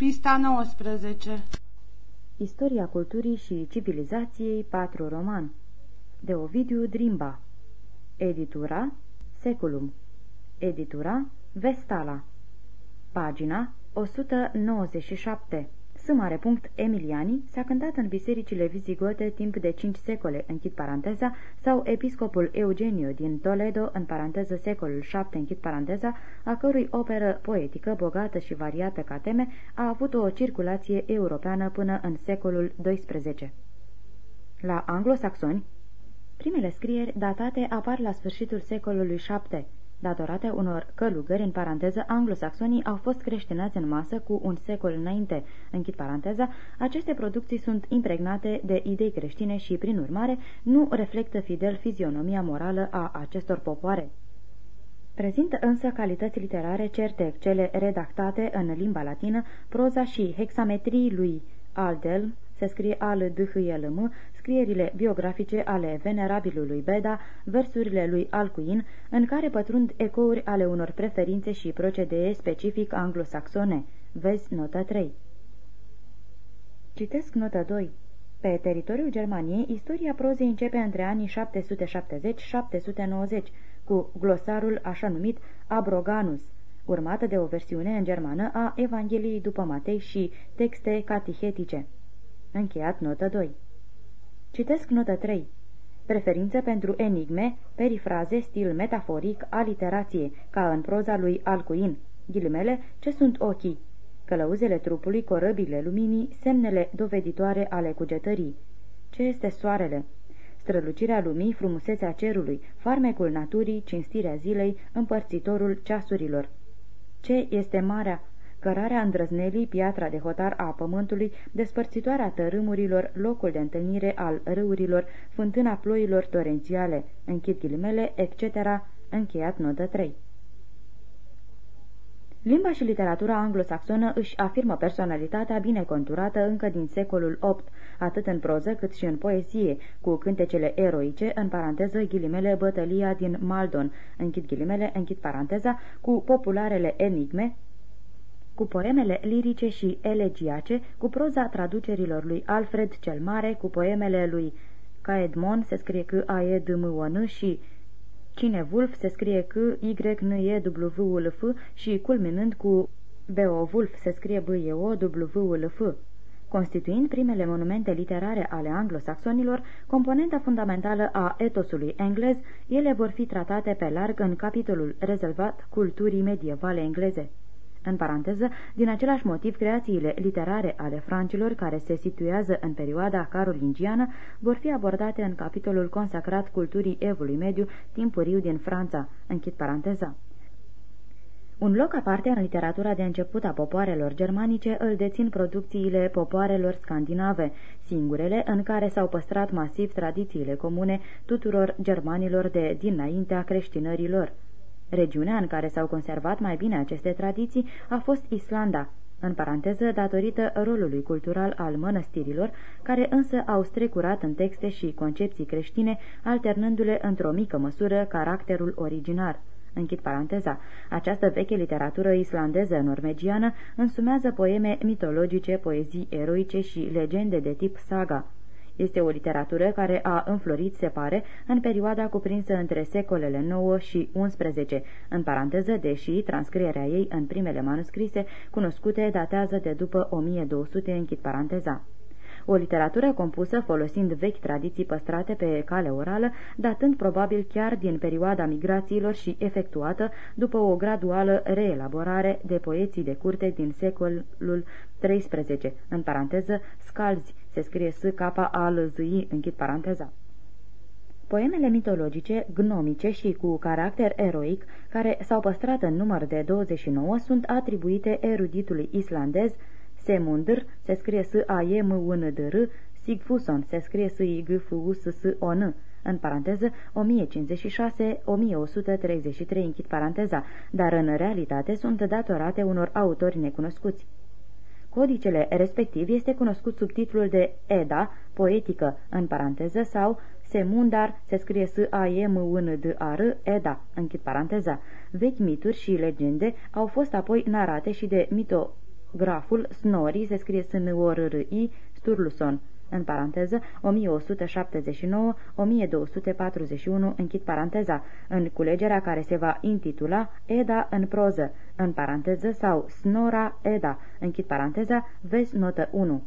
Pista 19 Istoria culturii și civilizației 4 roman. De Ovidiu Drimba. Editura Seculum. Editura Vestala. Pagina 197 S. Emiliani s-a cântat în bisericile vizigote timp de cinci secole, închid paranteza, sau episcopul Eugenio din Toledo, în paranteză secolul VII, închid paranteza, a cărui operă poetică, bogată și variată ca teme, a avut o circulație europeană până în secolul XII. La anglosaxoni, primele scrieri datate apar la sfârșitul secolului VII, datorate unor călugări, în paranteză, anglosaxonii au fost creștinați în masă cu un secol înainte. Închid paranteza, aceste producții sunt impregnate de idei creștine și, prin urmare, nu reflectă fidel fizionomia morală a acestor popoare. Prezintă însă calități literare certe, cele redactate în limba latină, proza și hexametrii lui Aldel, se scrie al d h l m scrierile biografice ale venerabilului Beda, versurile lui Alcuin, în care pătrund ecouri ale unor preferințe și procedee specific anglosaxone. Vezi nota 3. Citesc nota 2. Pe teritoriul Germaniei, istoria prozei începe între anii 770-790, cu glosarul așa numit Abroganus, urmată de o versiune în germană a Evangheliei după Matei și texte catihetice. Încheiat notă 2. Citesc notă 3. Preferință pentru enigme, perifraze, stil metaforic, aliterație, ca în proza lui Alcuin. Ghilimele, ce sunt ochii? Călăuzele trupului, corăbile luminii, semnele doveditoare ale cugetării. Ce este soarele? Strălucirea lumii, frumusețea cerului, farmecul naturii, cinstirea zilei, împărțitorul ceasurilor. Ce este marea? Cărarea îndrăznelii, piatra de hotar a pământului, despărțitoarea tărâmurilor, locul de întâlnire al râurilor, fântâna ploilor torențiale, închid ghilimele, etc., încheiat notă 3. Limba și literatura anglosaxonă își afirmă personalitatea bine conturată încă din secolul VIII, atât în proză cât și în poezie, cu cântecele eroice, în paranteză ghilimele bătălia din Maldon, închid ghilimele, închid paranteza, cu popularele enigme, cu poemele lirice și elegiace, cu proza traducerilor lui Alfred cel Mare, cu poemele lui Caedmon, se scrie că a e d m o n și Cinevulf se scrie că y n e w l f și culminând cu Beowulf se scrie b e o w l f Constituind primele monumente literare ale anglosaxonilor, componenta fundamentală a etosului englez, ele vor fi tratate pe larg în capitolul rezervat culturii medievale engleze. În paranteză, din același motiv, creațiile literare ale francilor, care se situează în perioada carolingiană, vor fi abordate în capitolul consacrat culturii evului mediu timpuriu din Franța. Închid paranteza. Un loc aparte în literatura de început a popoarelor germanice îl dețin producțiile popoarelor scandinave, singurele în care s-au păstrat masiv tradițiile comune tuturor germanilor de dinaintea creștinărilor. Regiunea în care s-au conservat mai bine aceste tradiții a fost Islanda, în paranteză datorită rolului cultural al mănăstirilor, care însă au strecurat în texte și concepții creștine, alternându-le într-o mică măsură caracterul originar. Închid paranteza. Această veche literatură islandeză-norvegiană însumează poeme mitologice, poezii eroice și legende de tip saga. Este o literatură care a înflorit, se pare, în perioada cuprinsă între secolele 9 și 11, în paranteză, deși transcrierea ei în primele manuscrise cunoscute datează de după 1200, închid paranteza o literatură compusă folosind vechi tradiții păstrate pe cale orală, datând probabil chiar din perioada migrațiilor și efectuată după o graduală reelaborare de poeții de curte din secolul XIII, în paranteză, scalzi, se scrie s k a l z i închid paranteza. Poemele mitologice, gnomice și cu caracter eroic, care s-au păstrat în număr de 29, sunt atribuite eruditului islandez Semundr se scrie s a e m u n d r Sigfuson se scrie s i g f u s s o n în paranteză 1056-1133 închid paranteza, dar în realitate sunt datorate unor autori necunoscuți. Codicele respectiv este cunoscut sub titlul de Eda, poetică, în paranteză, sau Semundar, se scrie s a e m u n d a r Eda, închid paranteza. Vechi mituri și legende au fost apoi narate și de mito graful Snori, se scrie s n o r r și Sturluson, în paranteză 1179-1241, închid paranteza, în culegerea care se va intitula Eda în proză, în paranteză sau Snora Eda, închid paranteza, vezi notă 1.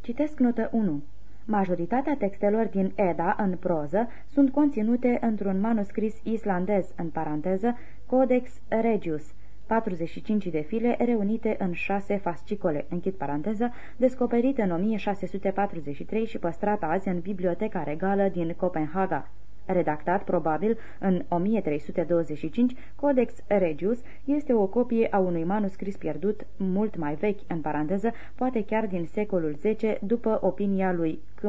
Citesc notă 1. Majoritatea textelor din Eda în proză sunt conținute într-un manuscris islandez, în paranteză, Codex Regius, 45 de file reunite în șase fascicole, închid paranteză, descoperite în 1643 și păstrată azi în Biblioteca Regală din Copenhaga. Redactat probabil în 1325, Codex Regius este o copie a unui manuscris pierdut mult mai vechi, în paranteză, poate chiar din secolul X, după opinia lui C.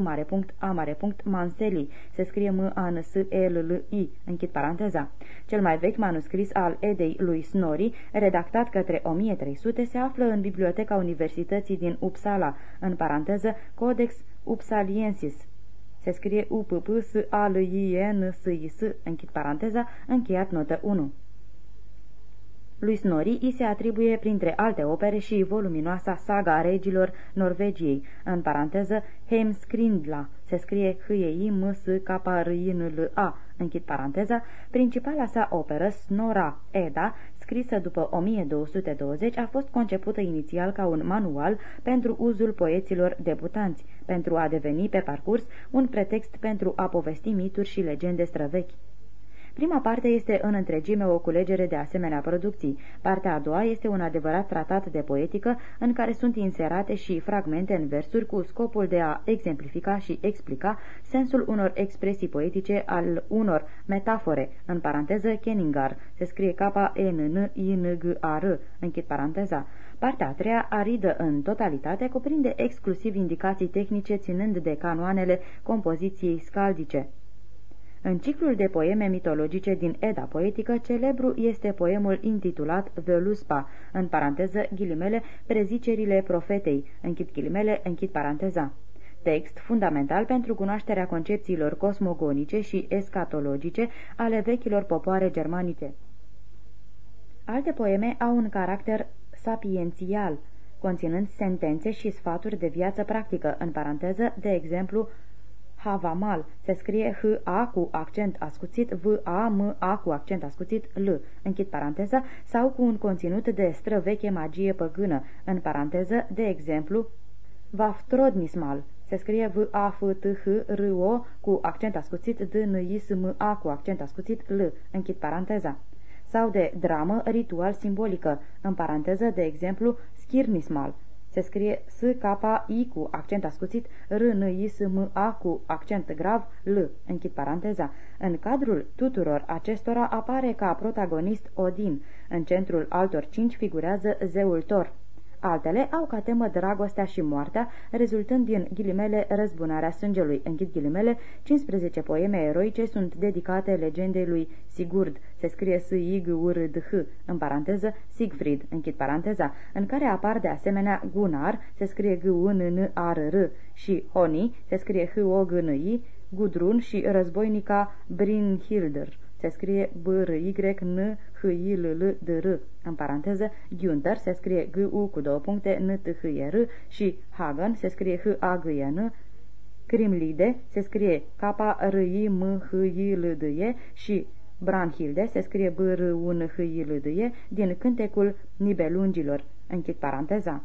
Manseli, se scrie m a n s e l l i închid paranteza. Cel mai vechi manuscris al Edei lui Snori, redactat către 1300, se află în Biblioteca Universității din Uppsala, în paranteză Codex Uppsaliensis, se scrie u p p s a l i e n s i s închid paranteza, încheiat notă 1. Lui Snorri îi se atribuie, printre alte opere, și voluminoasa saga a regilor Norvegiei, în paranteză Heimskringla, se scrie h e i m s k r i n l a închid paranteza, principala sa operă, Snora Eda, scrisă după 1220, a fost concepută inițial ca un manual pentru uzul poeților debutanți, pentru a deveni pe parcurs un pretext pentru a povesti mituri și legende străvechi. Prima parte este în întregime o culegere de asemenea producții. Partea a doua este un adevărat tratat de poetică în care sunt inserate și fragmente în versuri cu scopul de a exemplifica și explica sensul unor expresii poetice al unor metafore, în paranteză Kenningar, se scrie k e n n i n g a r închid paranteza. Partea a treia, aridă în totalitate, cuprinde exclusiv indicații tehnice ținând de canoanele compoziției scaldice. În ciclul de poeme mitologice din Eda Poetică, celebru este poemul intitulat Veluspa, în paranteză ghilimele, prezicerile profetei, închid ghilimele, închid paranteza. Text fundamental pentru cunoașterea concepțiilor cosmogonice și escatologice ale vechilor popoare germanice. Alte poeme au un caracter sapiențial, conținând sentențe și sfaturi de viață practică, în paranteză, de exemplu, Havamal. Se scrie H-A cu accent ascuțit, V-A-M-A cu accent ascuțit, L, închid paranteza, sau cu un conținut de străveche magie păgână, în paranteză, de exemplu, Vaftrodnismal. Se scrie V-A-F-T-H-R-O cu accent ascuțit, D-N-I-S-M-A cu accent ascuțit, L, închid paranteza. Sau de dramă ritual simbolică, în paranteză, de exemplu, schirnismal, se scrie S-K-I cu accent ascuțit, R-N-I-S-M-A cu accent grav, L, închid paranteza. În cadrul tuturor acestora apare ca protagonist Odin. În centrul altor cinci figurează zeul Thor. Altele au ca temă dragostea și moartea, rezultând din ghilimele răzbunarea sângelui. Închid ghilimele, 15 poeme eroice sunt dedicate legendei lui Sigurd, se scrie s i g u r d h în paranteză Siegfried, închid paranteza, în care apar de asemenea Gunnar, se scrie g u n n a r r și Honi, se scrie h o g n i Gudrun și războinica Brynhildr se scrie b r y n h i l l d r în paranteză, Günther se scrie g u cu două puncte, n t h e r și Hagen se scrie h a g e n Crimlide se scrie k r i m h i l d e și Branhilde se scrie b r u n h i l d e din cântecul Nibelungilor. Închid paranteza.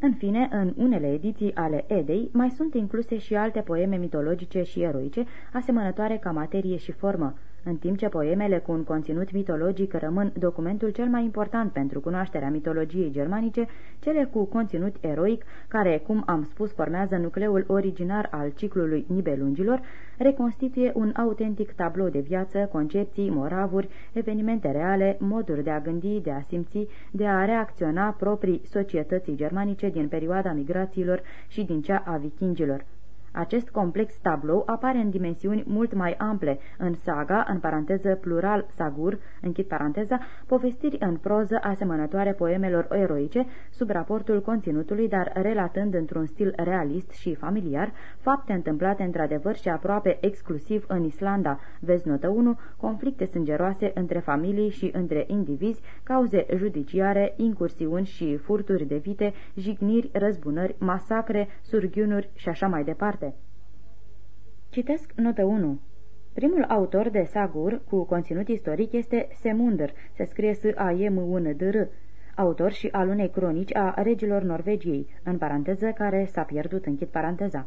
În fine, în unele ediții ale Edei mai sunt incluse și alte poeme mitologice și eroice, asemănătoare ca materie și formă, în timp ce poemele cu un conținut mitologic rămân documentul cel mai important pentru cunoașterea mitologiei germanice, cele cu conținut eroic, care, cum am spus, formează nucleul originar al ciclului Nibelungilor, reconstituie un autentic tablou de viață, concepții, moravuri, evenimente reale, moduri de a gândi, de a simți, de a reacționa proprii societății germanice din perioada migrațiilor și din cea a vikingilor. Acest complex tablou apare în dimensiuni mult mai ample, în saga, în paranteză plural sagur, închid paranteza, povestiri în proză asemănătoare poemelor eroice, sub raportul conținutului, dar relatând într-un stil realist și familiar, fapte întâmplate într-adevăr și aproape exclusiv în Islanda, vezi notă 1, conflicte sângeroase între familii și între indivizi, cauze judiciare, incursiuni și furturi de vite, jigniri, răzbunări, masacre, surghiunuri și așa mai departe departe. Citesc notă 1. Primul autor de Sagur cu conținut istoric este Semundr, se scrie s a e m u n d r autor și al unei cronici a regilor Norvegiei, în paranteză care s-a pierdut, închid paranteza.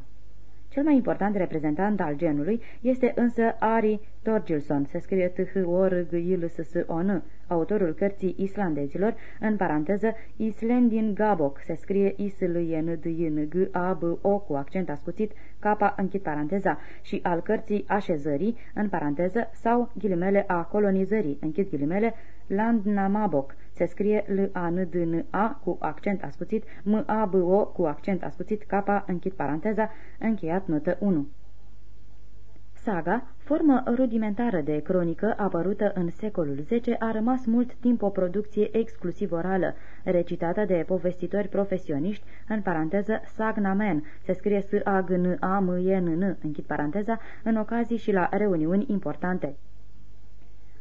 Cel mai important reprezentant al genului este însă Ari Torgilson, se scrie t h o r g i l s s o n autorul cărții islandezilor, în paranteză Islendin Gabok, se scrie i s l e n d i n g a b o cu accent ascuțit, capa închid paranteza, și al cărții așezării, în paranteză, sau ghilimele a colonizării, închid ghilimele, Landnamabok, se scrie L-A-N-D-N-A cu accent ascuțit, M-A-B-O cu accent ascuțit, capa închid paranteza, încheiat notă 1. Saga, formă rudimentară de cronică apărută în secolul X, a rămas mult timp o producție exclusiv orală, recitată de povestitori profesioniști, în paranteză sagnamen, se scrie s a g n a m e n n închid paranteza, în ocazii și la reuniuni importante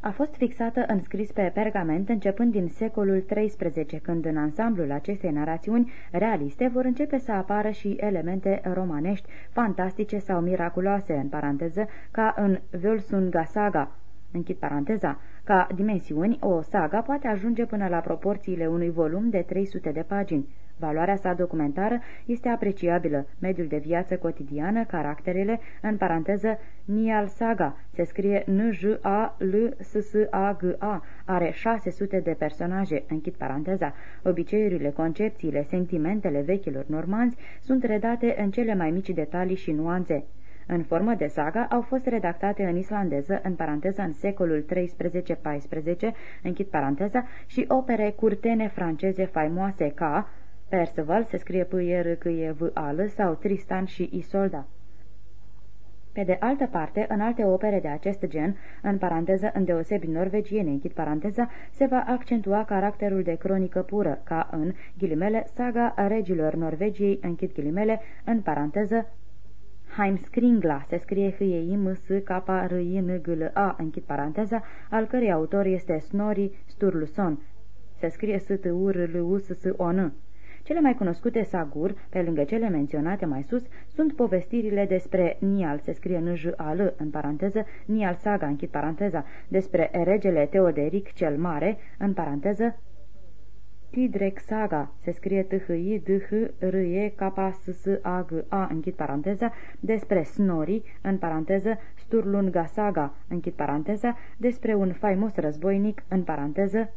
a fost fixată în scris pe pergament începând din secolul XIII, când în ansamblul acestei narațiuni realiste vor începe să apară și elemente romanești, fantastice sau miraculoase, în paranteză, ca în Völsunga Saga, închid paranteza, ca dimensiuni, o saga poate ajunge până la proporțiile unui volum de 300 de pagini. Valoarea sa documentară este apreciabilă. Mediul de viață cotidiană, caracterele, în paranteză, Nial Saga, se scrie N-J-A-L-S-S-A-G-A, are 600 de personaje, închid paranteza. Obiceiurile, concepțiile, sentimentele vechilor normanzi sunt redate în cele mai mici detalii și nuanțe. În formă de saga au fost redactate în islandeză, în paranteză în secolul 13-14, închid paranteza, și opere curtene franceze faimoase ca Perceval se scrie p r c e v a l sau Tristan și Isolda. Pe de altă parte, în alte opere de acest gen, în paranteză îndeosebi norvegiene, închid paranteza, se va accentua caracterul de cronică pură, ca în, ghilimele, saga regilor Norvegiei, închid ghilimele, în paranteză, Heimskringla, se scrie h e i m s k r i n g l a închid paranteza, al cărei autor este Snorri Sturluson, se scrie s t u r l u s s o n cele mai cunoscute sagur, pe lângă cele menționate mai sus, sunt povestirile despre Nial, se scrie n j a l în paranteză, Nial Saga, închid paranteza, despre regele Teoderic cel Mare, în paranteză, Tidrek Saga, se scrie t h i d h r e k s s a g a închid paranteza, despre Snori, în paranteză, Sturlunga Saga, închid paranteza, despre un faimos războinic, în paranteză,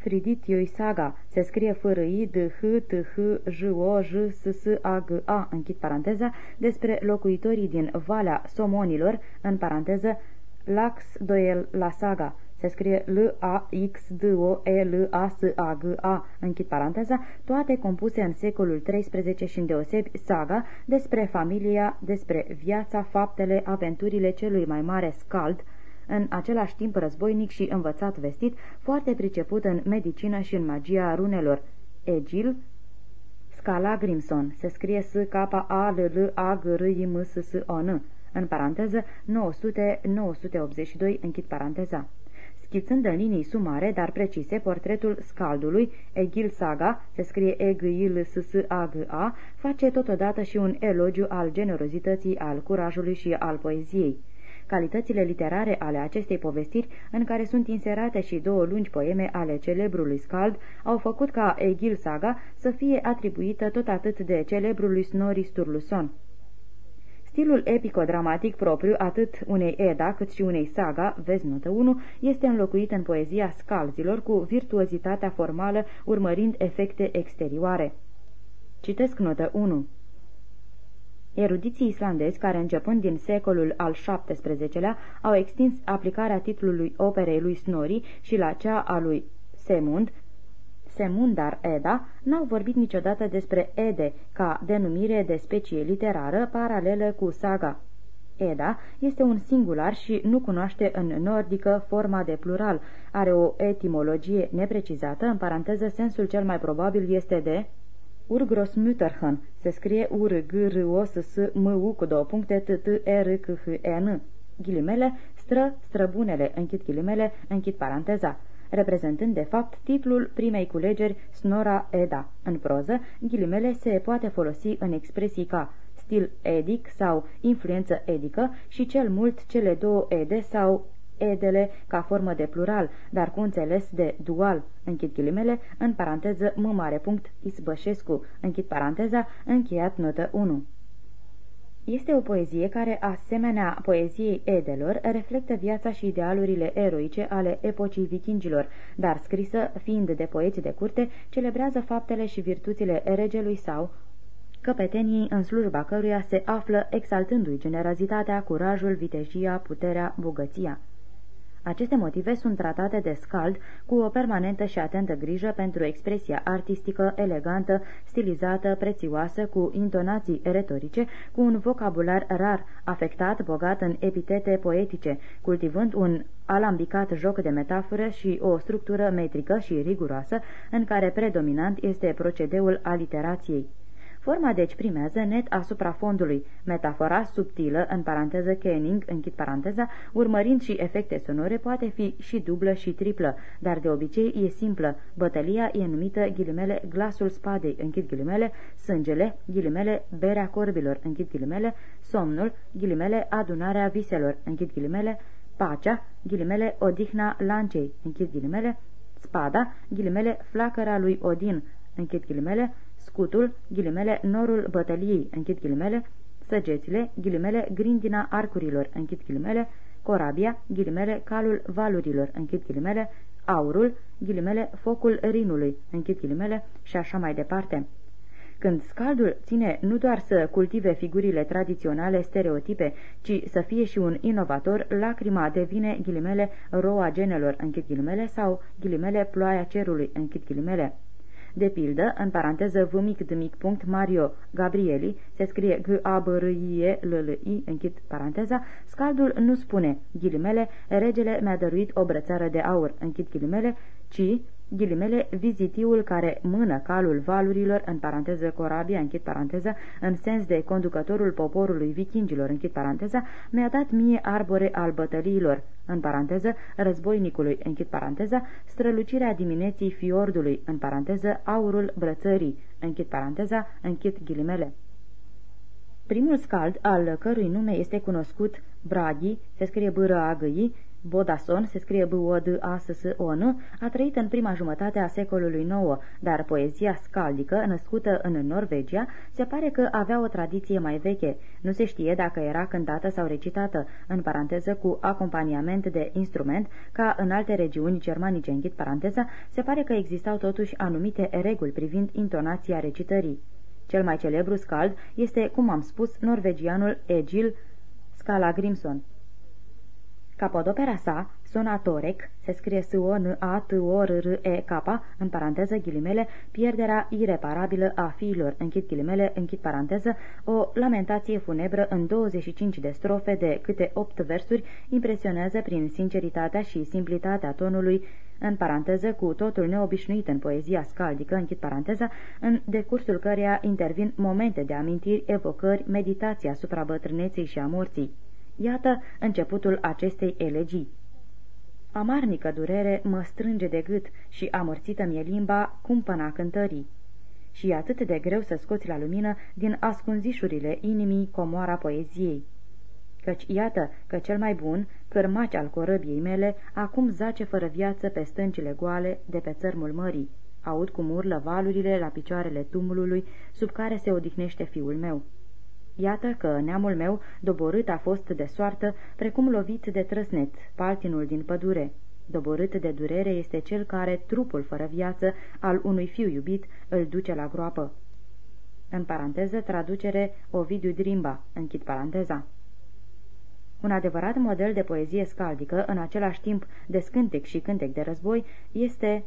Friditioi Saga, se scrie fără i d h t h j o j s s a g a, închid paranteza, despre locuitorii din Valea Somonilor, în paranteză, Lax Doel la Saga, se scrie L-A-X-D-O-E-L-A-S-A-G-A, închid paranteza, toate compuse în secolul XIII și îndeosebi saga despre familia, despre viața, faptele, aventurile celui mai mare scald, în același timp războinic și învățat vestit, foarte priceput în medicină și în magia runelor. Egil Scala Grimson, se scrie s k a l l a g r i m s s o n în paranteză 900-982, închid paranteza. Schițând în linii sumare, dar precise, portretul scaldului, Egil Saga, se scrie e g i l s s a g a face totodată și un elogiu al generozității, al curajului și al poeziei. Calitățile literare ale acestei povestiri, în care sunt inserate și două lungi poeme ale celebrului Scald, au făcut ca Egil Saga să fie atribuită tot atât de celebrului Snorri Sturluson. Stilul epico-dramatic propriu atât unei Eda cât și unei saga, vezi notă 1, este înlocuit în poezia scalzilor cu virtuozitatea formală urmărind efecte exterioare. Citesc notă 1. Erudiții islandezi, care începând din secolul al XVII-lea, au extins aplicarea titlului operei lui Snorri și la cea a lui Semund, Semundar Eda n-au vorbit niciodată despre Ede ca denumire de specie literară paralelă cu saga. Eda este un singular și nu cunoaște în nordică forma de plural. Are o etimologie neprecizată, în paranteză sensul cel mai probabil este de Urgros Mütterhân. Se scrie ur g r o s s m u cu două puncte t t e r c h e n. Ghilimele, stră, străbunele, închid ghilimele, închid paranteza reprezentând de fapt titlul primei culegeri Snora Eda. În proză, ghilimele se poate folosi în expresii ca stil edic sau influență edică și cel mult cele două ede sau edele ca formă de plural, dar cu înțeles de dual, închid ghilimele, în paranteză m mare punct Isbășescu, închid paranteza, încheiat notă 1. Este o poezie care, asemenea poeziei Edelor, reflectă viața și idealurile eroice ale epocii vikingilor, dar scrisă, fiind de poeți de curte, celebrează faptele și virtuțile regelui sau căpeteniei în slujba căruia se află exaltându-i generozitatea, curajul, vitejia, puterea, bogăția. Aceste motive sunt tratate de scald cu o permanentă și atentă grijă pentru expresia artistică, elegantă, stilizată, prețioasă, cu intonații retorice, cu un vocabular rar, afectat, bogat în epitete poetice, cultivând un alambicat joc de metaforă și o structură metrică și riguroasă, în care predominant este procedeul aliterației. Forma deci primează net asupra fondului, metafora subtilă, în paranteză Kenning, închid paranteza, urmărind și efecte sonore, poate fi și dublă și triplă, dar de obicei e simplă. Bătălia e numită ghilimele glasul spadei, închid ghilimele, sângele, ghilimele berea corbilor, închid ghilimele, somnul, ghilimele adunarea viselor, închid ghilimele, pacea, ghilimele odihna lancei, închid ghilimele, spada, ghilimele flacăra lui Odin, închid ghilimele, scutul, ghilimele, norul bătăliei, închid ghilimele, săgețile, ghilimele, grindina arcurilor, închid ghilimele, corabia, ghilimele, calul valurilor, închid ghilimele, aurul, ghilimele, focul rinului, închid ghilimele și așa mai departe. Când scaldul ține nu doar să cultive figurile tradiționale stereotipe, ci să fie și un inovator, lacrima devine ghilimele roa genelor, închid ghilimele, sau ghilimele ploaia cerului, închid ghilimele. De pildă, în paranteză v mic d mic punct Mario Gabrieli, se scrie g a b r i e l l i închid paranteza, scaldul nu spune, ghilimele, regele mi-a dăruit o brățară de aur, închid ghilimele, ci ghilimele, vizitiul care mână calul valurilor, în paranteză corabia, închid paranteza, în sens de conducătorul poporului vikingilor, închid paranteza, mi-a dat mie arbore al bătăliilor, în paranteză, războinicului, închid paranteza, strălucirea dimineții fiordului, în paranteză, aurul brățării, închid paranteza, închid ghilimele. Primul scald, al cărui nume este cunoscut, Braghi, se scrie bâră a gâii, Bodason, se scrie b o d a s s o n a trăit în prima jumătate a secolului IX, dar poezia scaldică, născută în Norvegia, se pare că avea o tradiție mai veche. Nu se știe dacă era cântată sau recitată, în paranteză cu acompaniament de instrument, ca în alte regiuni germanice, închid paranteza, se pare că existau totuși anumite reguli privind intonația recitării. Cel mai celebru scald este, cum am spus, norvegianul Egil Scala-Grimson. Capodopera sa, Sonatorec, se scrie s o n a t o r r e k în paranteză ghilimele, pierderea ireparabilă a fiilor, închid ghilimele, închid paranteză, o lamentație funebră în 25 de strofe de câte 8 versuri, impresionează prin sinceritatea și simplitatea tonului, în paranteză cu totul neobișnuit în poezia scaldică, închid paranteza, în decursul căreia intervin momente de amintiri, evocări, meditații asupra bătrâneței și a morții. Iată începutul acestei elegii. Amarnică durere mă strânge de gât și amorțită mi-e limba cumpăna cântării. Și e atât de greu să scoți la lumină din ascunzișurile inimii comoara poeziei. Căci iată că cel mai bun, cârmaci al corăbiei mele, acum zace fără viață pe stâncile goale de pe țărmul mării. Aud cum urlă valurile la picioarele tumulului sub care se odihnește fiul meu. Iată că neamul meu doborât a fost de soartă, precum lovit de trăsnet, paltinul din pădure. Doborât de durere este cel care, trupul fără viață, al unui fiu iubit, îl duce la groapă. În paranteză, traducere Ovidiu Drimba, închid paranteza. Un adevărat model de poezie scaldică, în același timp de scântec și cântec de război, este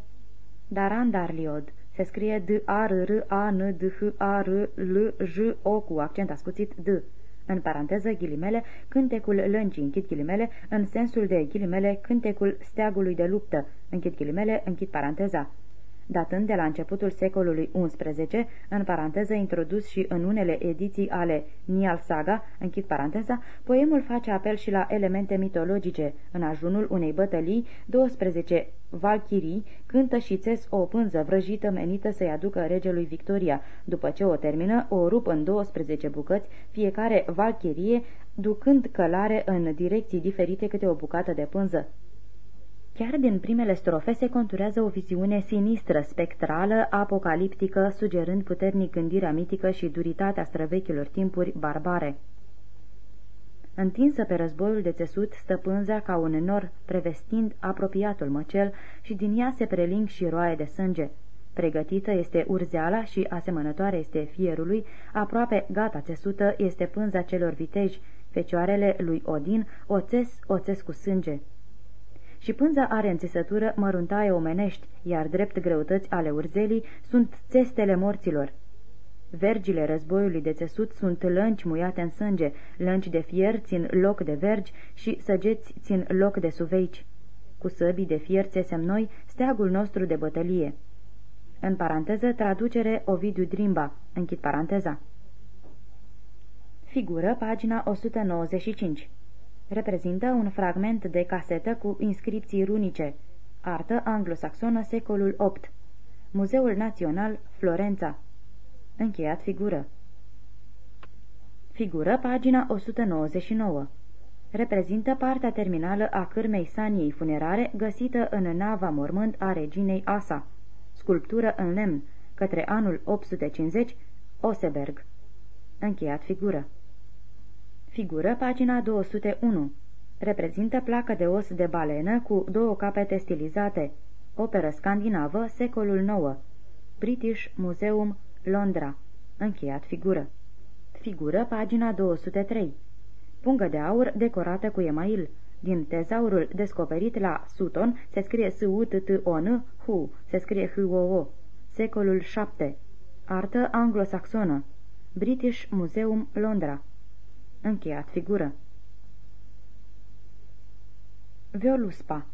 Darandarliod. Se scrie D-A-R-R-A-N-D-H-A-R-L-J-O cu accent ascuțit D. În paranteză, ghilimele, cântecul lâncii, închid ghilimele, în sensul de ghilimele, cântecul steagului de luptă, închid ghilimele, închid paranteza datând de la începutul secolului XI, în paranteză introdus și în unele ediții ale Nial Saga, închid paranteza, poemul face apel și la elemente mitologice. În ajunul unei bătălii, 12 valchirii cântă și țes o pânză vrăjită menită să-i aducă regelui Victoria. După ce o termină, o rup în 12 bucăți, fiecare valchirie ducând călare în direcții diferite câte o bucată de pânză. Chiar din primele strofe se conturează o viziune sinistră, spectrală, apocaliptică, sugerând puternic gândirea mitică și duritatea străvechilor timpuri barbare. Întinsă pe războiul de țesut, stăpânza ca un nor, prevestind apropiatul măcel și din ea se preling și roaie de sânge. Pregătită este urzeala și asemănătoare este fierului, aproape gata țesută este pânza celor viteji, fecioarele lui Odin, oțes, oțes cu sânge și pânza are în țesătură măruntaie omenești, iar drept greutăți ale urzelii sunt țestele morților. Vergile războiului de țesut sunt lănci muiate în sânge, lănci de fier țin loc de vergi și săgeți țin loc de suveici. Cu săbii de fier țesem noi steagul nostru de bătălie. În paranteză, traducere Ovidiu Drimba, închid paranteza. Figură, pagina 195 reprezintă un fragment de casetă cu inscripții runice, artă anglosaxonă secolul VIII, Muzeul Național, Florența. Încheiat figură. Figură, pagina 199. Reprezintă partea terminală a cârmei saniei funerare găsită în nava mormânt a reginei Asa. Sculptură în lemn, către anul 850, Oseberg. Încheiat figură. Figură pagina 201. Reprezintă placă de os de balenă cu două capete stilizate. Operă scandinavă, secolul IX. British Museum, Londra. Încheiat figură. Figură pagina 203. Pungă de aur decorată cu email. Din tezaurul descoperit la Sutton se scrie s u t t o n Hu, se scrie h o o Secolul 7. Artă anglosaxonă. British Museum, Londra. Încheiat figură. Violuspa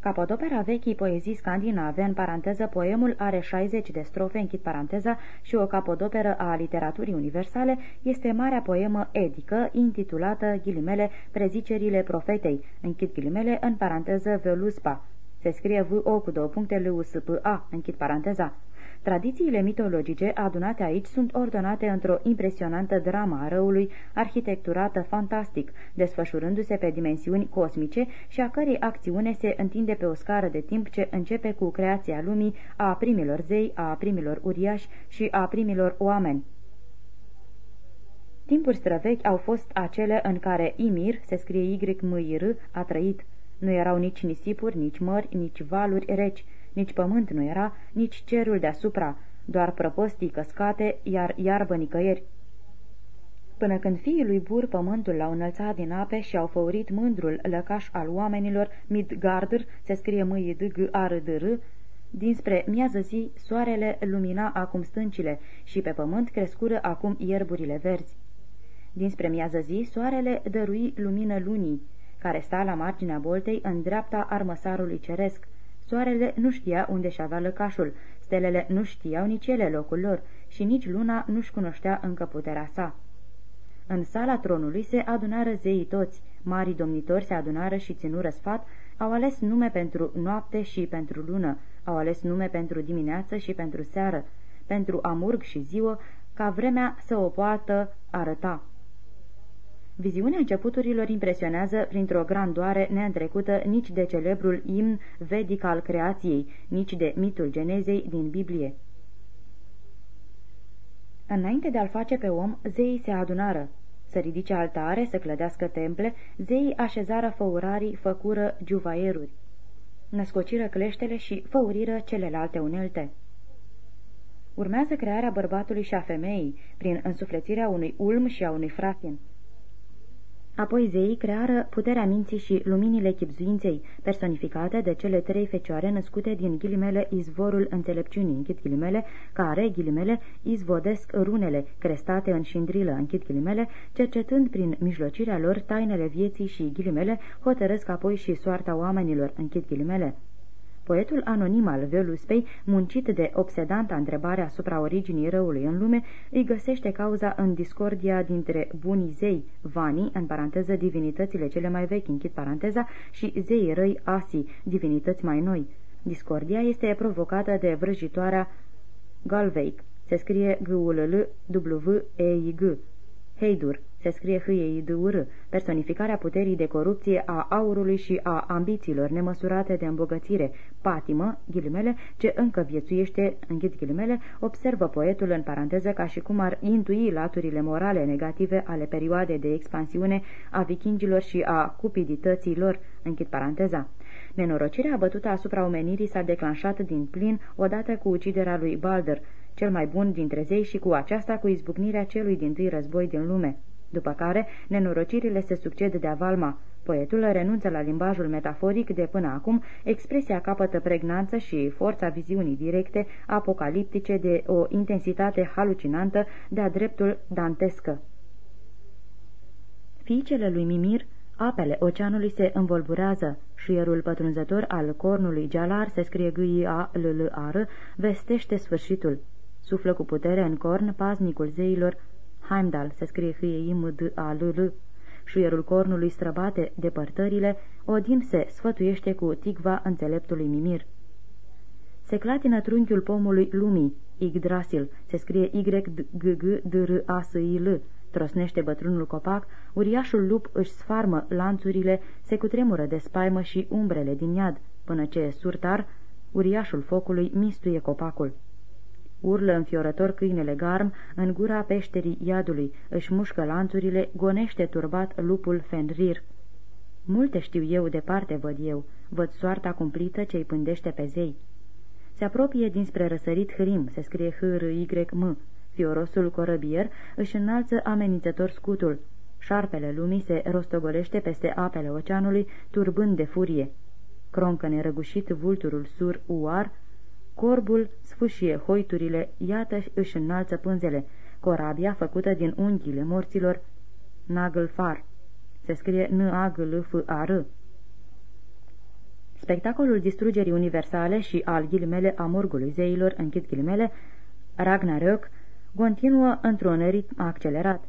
Capodopera vechii poezii scandinave, în paranteză poemul are 60 de strofe, închid paranteza, și o capodoperă a literaturii universale este marea poemă edică, intitulată, ghilimele, Prezicerile profetei, închid ghilimele, în paranteză Violuspa. Se scrie V-O cu două puncte L-U-S-P-A, închid paranteza. Tradițiile mitologice adunate aici sunt ordonate într-o impresionantă dramă a răului, arhitecturată fantastic, desfășurându-se pe dimensiuni cosmice și a cărei acțiune se întinde pe o scară de timp ce începe cu creația lumii, a primilor zei, a primilor uriași și a primilor oameni. Timpuri străvechi au fost acele în care Imir, se scrie Y-M-I-R, a trăit. Nu erau nici nisipuri, nici mări, nici valuri reci, nici pământ nu era, nici cerul deasupra, doar prăpostii căscate, iar iarbă nicăieri. Până când fiii lui Bur pământul l-au înălțat din ape și au făurit mândrul lăcaș al oamenilor, Midgardr, se scrie m d g a r d r dinspre miază zi, soarele lumina acum stâncile și pe pământ crescură acum ierburile verzi. Dinspre miază zi, soarele dărui lumină lunii, care sta la marginea boltei în dreapta armăsarului ceresc, Soarele nu știa unde și avea lăcașul, stelele nu știau nici ele locul lor și nici luna nu-și cunoștea încă puterea sa. În sala tronului se adunară zeii toți, marii domnitori se adunară și ținură sfat, au ales nume pentru noapte și pentru lună, au ales nume pentru dimineață și pentru seară, pentru amurg și ziua, ca vremea să o poată arăta. Viziunea începuturilor impresionează printr-o grandoare neîntrecută nici de celebrul imn vedic al creației, nici de mitul genezei din Biblie. Înainte de a-l face pe om, zeii se adunară. Să ridice altare, să clădească temple, zeii așezară făurarii, făcură juvaieruri. Născociră cleștele și făuriră celelalte unelte. Urmează crearea bărbatului și a femeii, prin însuflețirea unui ulm și a unui fratin. Apoi zeii creară puterea minții și luminile chipzuinței, personificate de cele trei fecioare născute din ghilimele izvorul înțelepciunii, închid ghilimele, care, ghilimele, izvodesc runele, crestate în șindrilă, închid ghilimele, cercetând prin mijlocirea lor tainele vieții și ghilimele, hotărăsc apoi și soarta oamenilor, închid ghilimele. Poetul anonim al Veluspei, muncit de obsedanta întrebare asupra originii răului în lume, îi găsește cauza în discordia dintre bunii zei, vanii, în paranteză divinitățile cele mai vechi, închid paranteza, și zei răi asii, divinități mai noi. Discordia este provocată de vrăjitoarea Galveic. Se scrie g u l l w e i g Heidur, se scrie hâiei de urâ, personificarea puterii de corupție a aurului și a ambițiilor nemăsurate de îmbogățire, patimă, ghilimele, ce încă viețuiește, înghid ghilimele, observă poetul în paranteză ca și cum ar intui laturile morale negative ale perioadei de expansiune a vikingilor și a cupidității lor, închid paranteza. Nenorocirea bătută asupra omenirii s-a declanșat din plin odată cu uciderea lui Balder, cel mai bun dintre zei și cu aceasta cu izbucnirea celui din tâi război din lume. După care, nenorocirile se succed de avalma. Poetul renunță la limbajul metaforic de până acum, expresia capătă pregnanță și forța viziunii directe, apocaliptice de o intensitate halucinantă de-a dreptul dantescă. Fiicele lui Mimir Apele oceanului se învolburează, șuierul pătrunzător al cornului Jalar se scrie g a l l a r vestește sfârșitul. Suflă cu putere în corn paznicul zeilor Heimdall, se scrie h i m d a l l Șuierul cornului străbate depărtările, Odin se sfătuiește cu tigva înțeleptului Mimir. Se clatină trunchiul pomului lumii, Yggdrasil, se scrie y g g d r a s i l Trosnește bătrânul copac, uriașul lup își sfarmă lanțurile, se cutremură de spaimă și umbrele din iad, până ce, surtar, uriașul focului mistuie copacul. Urlă înfiorător câinele garm în gura peșterii iadului, își mușcă lanțurile, gonește turbat lupul Fenrir. Multe știu eu, departe văd eu, văd soarta cumplită ce-i pândește pe zei. Se apropie dinspre răsărit Hrim, se scrie H-R-Y-M. Fiorosul corăbier își înalță amenințător scutul. Șarpele lumii se rostogolește peste apele oceanului, turbând de furie. Croncă nerăgușit vulturul sur uar, Corbul sfâșie hoiturile, iată își înalță pânzele, corabia făcută din unghiile morților, Naglfar. Se scrie n a g l f a r Spectacolul distrugerii universale și al ghilimele a morgului zeilor, închid ghilimele, Ragnarök, continuă într-un ritm accelerat.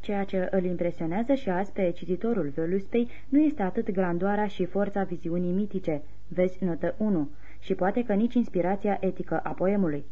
Ceea ce îl impresionează și azi pe cititorul Veluspei nu este atât grandoarea și forța viziunii mitice, vezi notă 1, și poate că nici inspirația etică a poemului.